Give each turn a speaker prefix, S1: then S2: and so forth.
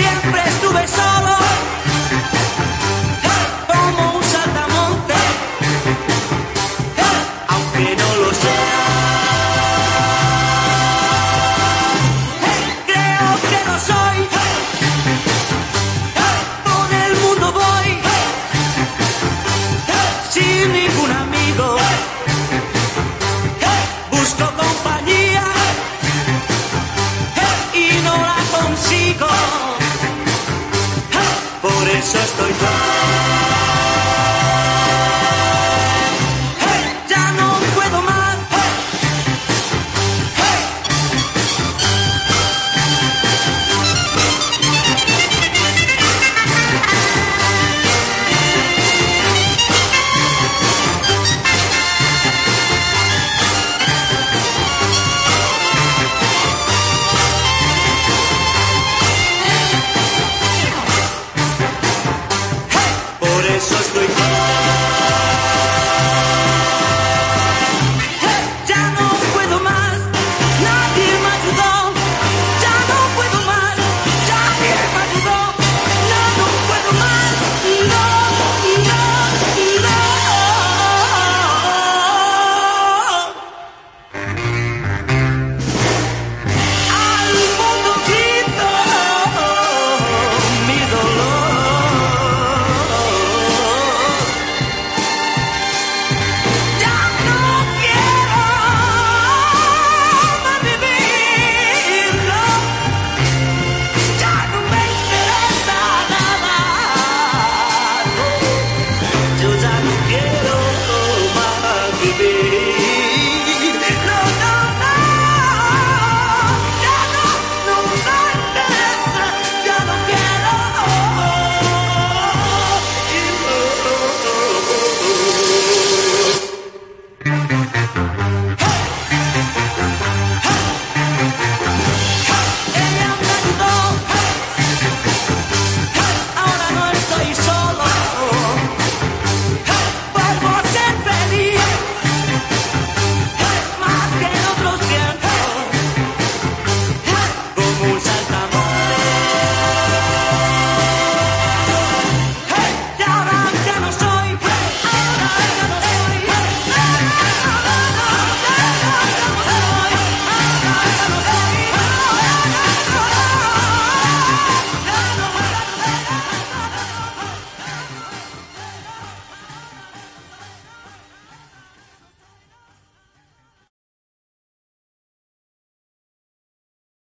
S1: Siempre estuve solo. it's just the